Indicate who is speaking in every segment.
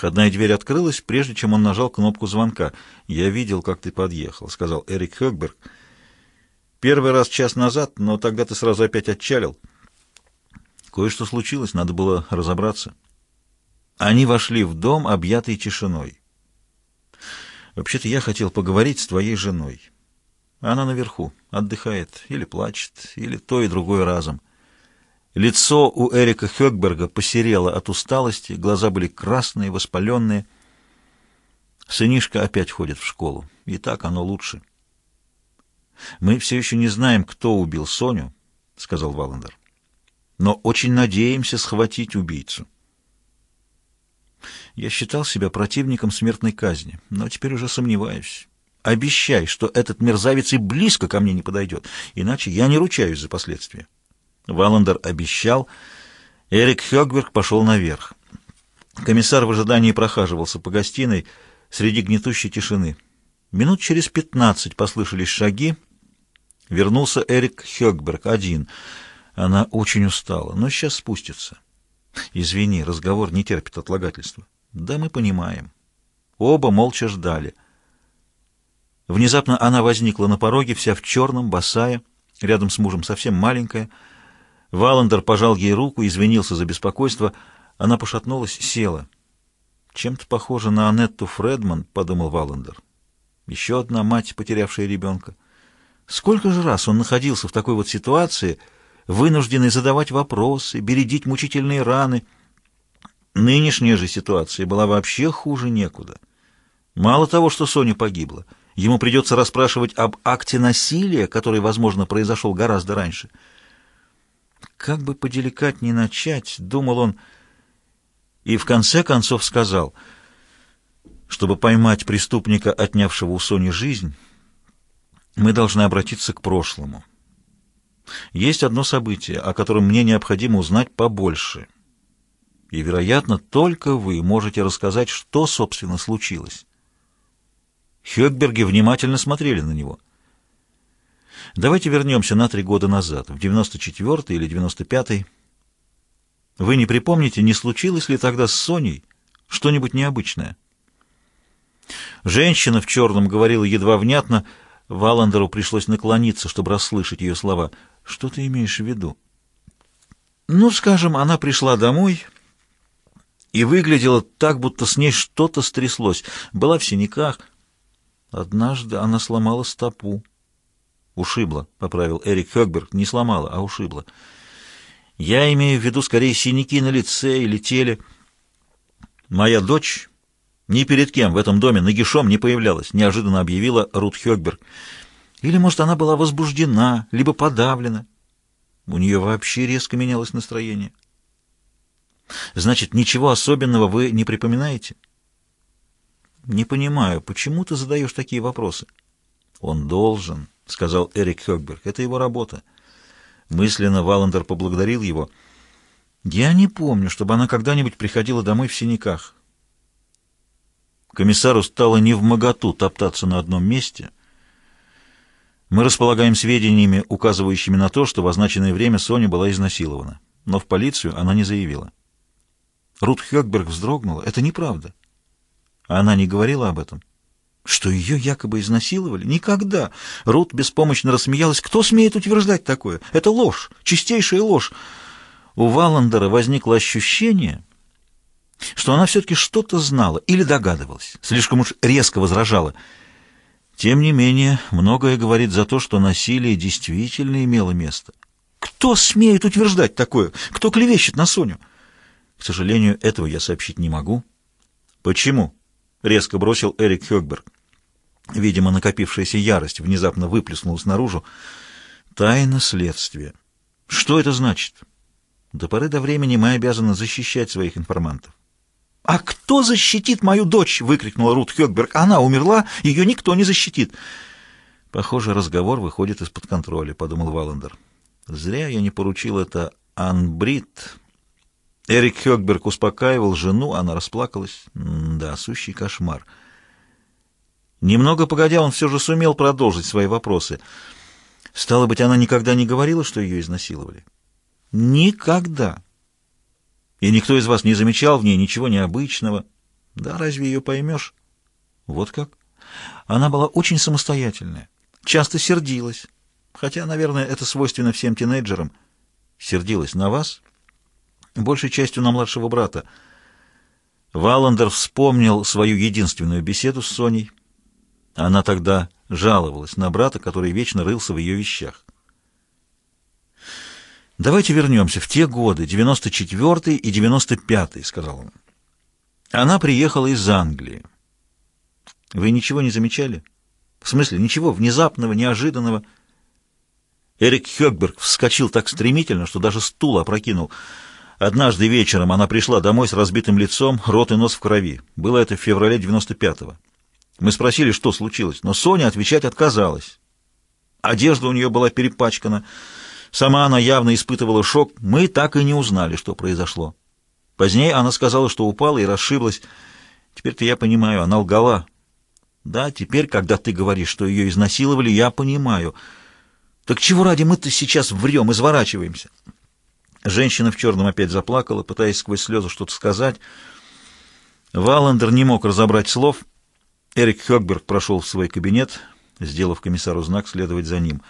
Speaker 1: Входная дверь открылась, прежде чем он нажал кнопку звонка. «Я видел, как ты подъехал», — сказал Эрик Хёкберг. «Первый раз час назад, но тогда ты сразу опять отчалил». Кое-что случилось, надо было разобраться. Они вошли в дом, объятый тишиной. «Вообще-то я хотел поговорить с твоей женой. Она наверху, отдыхает, или плачет, или то и другое разом». Лицо у Эрика Хёкберга посерело от усталости, глаза были красные, воспаленные. Сынишка опять ходит в школу, и так оно лучше. «Мы все еще не знаем, кто убил Соню», — сказал Валандер. «но очень надеемся схватить убийцу». Я считал себя противником смертной казни, но теперь уже сомневаюсь. Обещай, что этот мерзавец и близко ко мне не подойдет, иначе я не ручаюсь за последствия. Валандер обещал. Эрик Хёгберг пошел наверх. Комиссар в ожидании прохаживался по гостиной среди гнетущей тишины. Минут через пятнадцать послышались шаги. Вернулся Эрик Хёгберг один. Она очень устала, но сейчас спустится. Извини, разговор не терпит отлагательства. Да мы понимаем. Оба молча ждали. Внезапно она возникла на пороге, вся в черном, босая, рядом с мужем совсем маленькая, Валандер пожал ей руку, извинился за беспокойство. Она пошатнулась, села. «Чем-то похоже на Анетту Фредман», — подумал Валандер. «Еще одна мать, потерявшая ребенка. Сколько же раз он находился в такой вот ситуации, вынужденный задавать вопросы, бередить мучительные раны. Нынешняя же ситуация была вообще хуже некуда. Мало того, что Соня погибла, ему придется расспрашивать об акте насилия, который, возможно, произошел гораздо раньше». Как бы поделикатнее начать, думал он, и в конце концов сказал, чтобы поймать преступника, отнявшего у Сони жизнь, мы должны обратиться к прошлому. Есть одно событие, о котором мне необходимо узнать побольше. И, вероятно, только вы можете рассказать, что, собственно, случилось. Хёкберги внимательно смотрели на него — Давайте вернемся на три года назад, в 94-й или 95-й. Вы не припомните, не случилось ли тогда с Соней что-нибудь необычное? Женщина в черном говорила едва внятно, Валандеру пришлось наклониться, чтобы расслышать ее слова. «Что ты имеешь в виду?» «Ну, скажем, она пришла домой...» и выглядела так, будто с ней что-то стряслось. Была в синяках. Однажды она сломала стопу. Ушибла, поправил Эрик Хёкберг, не сломала, а ушибла. Я имею в виду скорее синяки на лице или теле. Моя дочь ни перед кем в этом доме нагишом не появлялась, неожиданно объявила Рут Хёкберг. Или, может, она была возбуждена, либо подавлена. У нее вообще резко менялось настроение. Значит, ничего особенного вы не припоминаете? Не понимаю, почему ты задаешь такие вопросы? Он должен, — сказал Эрик Хёкберг. «Это его работа». Мысленно Валандер поблагодарил его. «Я не помню, чтобы она когда-нибудь приходила домой в синяках». Комиссару стало невмоготу топтаться на одном месте. Мы располагаем сведениями, указывающими на то, что в означенное время Соня была изнасилована. Но в полицию она не заявила. Рут Хёкберг вздрогнула. «Это неправда». Она не говорила об этом. Что ее якобы изнасиловали? Никогда. Рут беспомощно рассмеялась. Кто смеет утверждать такое? Это ложь, чистейшая ложь. У Валандера возникло ощущение, что она все-таки что-то знала или догадывалась, слишком уж резко возражала. Тем не менее, многое говорит за то, что насилие действительно имело место. Кто смеет утверждать такое? Кто клевещет на Соню? К сожалению, этого я сообщить не могу. Почему? — резко бросил Эрик Хёкберг. Видимо, накопившаяся ярость внезапно выплеснулась наружу. Тайна следствия. Что это значит? До поры до времени мы обязаны защищать своих информантов. «А кто защитит мою дочь?» — выкрикнула Рут Хёкберг. «Она умерла, ее никто не защитит». «Похоже, разговор выходит из-под контроля», — подумал Валандер. «Зря я не поручил это Анбрид, Эрик Хёкберг успокаивал жену, она расплакалась. да, сущий кошмар. Немного погодя, он все же сумел продолжить свои вопросы. Стало быть, она никогда не говорила, что ее изнасиловали? Никогда. И никто из вас не замечал в ней ничего необычного? Да разве ее поймешь? Вот как? Она была очень самостоятельная, часто сердилась. Хотя, наверное, это свойственно всем тинейджерам. Сердилась на вас? Большей частью на младшего брата. Валандер вспомнил свою единственную беседу с Соней. Она тогда жаловалась на брата, который вечно рылся в ее вещах. «Давайте вернемся в те годы, 94-й и 95-й», — сказал он. Она приехала из Англии. Вы ничего не замечали? В смысле, ничего внезапного, неожиданного? Эрик Хёкберг вскочил так стремительно, что даже стул опрокинул. Однажды вечером она пришла домой с разбитым лицом, рот и нос в крови. Было это в феврале 95-го. Мы спросили, что случилось, но Соня отвечать отказалась. Одежда у нее была перепачкана. Сама она явно испытывала шок. Мы так и не узнали, что произошло. Позднее она сказала, что упала и расшиблась. Теперь-то я понимаю, она лгала. Да, теперь, когда ты говоришь, что ее изнасиловали, я понимаю. Так чего ради мы-то сейчас врем, изворачиваемся? Женщина в черном опять заплакала, пытаясь сквозь слезы что-то сказать. Валандер не мог разобрать слов. Эрик Хёкберг прошел в свой кабинет, сделав комиссару знак следовать за ним.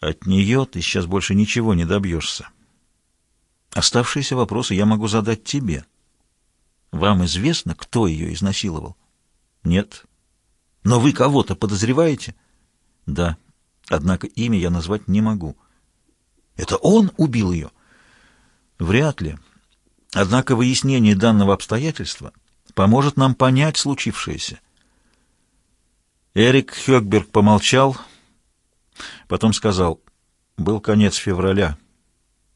Speaker 1: От нее ты сейчас больше ничего не добьешься. Оставшиеся вопросы я могу задать тебе. Вам известно, кто ее изнасиловал? Нет. Но вы кого-то подозреваете? Да. Однако имя я назвать не могу. Это он убил ее? Вряд ли. Однако выяснение данного обстоятельства поможет нам понять случившееся. Эрик Хёкберг помолчал, потом сказал, был конец февраля,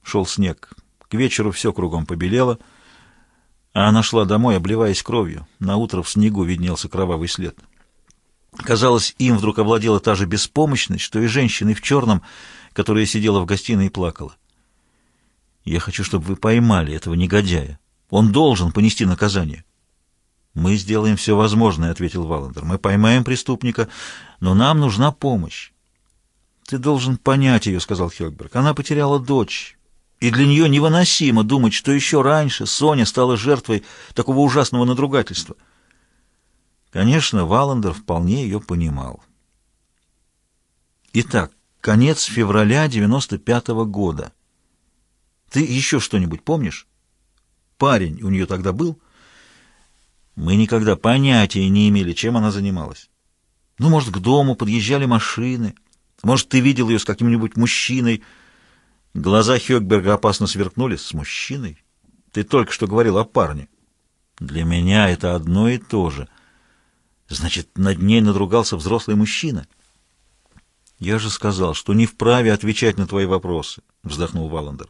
Speaker 1: шел снег, к вечеру все кругом побелело, а она шла домой, обливаясь кровью. На утро в снегу виднелся кровавый след. Казалось, им вдруг овладела та же беспомощность, что и женщиной в черном, которая сидела в гостиной и плакала. «Я хочу, чтобы вы поймали этого негодяя. Он должен понести наказание». «Мы сделаем все возможное», — ответил Валандер. «Мы поймаем преступника, но нам нужна помощь». «Ты должен понять ее», — сказал Хёкберг. «Она потеряла дочь, и для нее невыносимо думать, что еще раньше Соня стала жертвой такого ужасного надругательства». Конечно, Валандер вполне ее понимал. Итак, конец февраля 95 -го года. Ты еще что-нибудь помнишь? Парень у нее тогда был? Мы никогда понятия не имели, чем она занималась. Ну, может, к дому подъезжали машины. Может, ты видел ее с каким-нибудь мужчиной. Глаза Хёкберга опасно сверкнули. С мужчиной? Ты только что говорил о парне. Для меня это одно и то же — Значит, над ней надругался взрослый мужчина. Я же сказал, что не вправе отвечать на твои вопросы, вздохнул Валандер.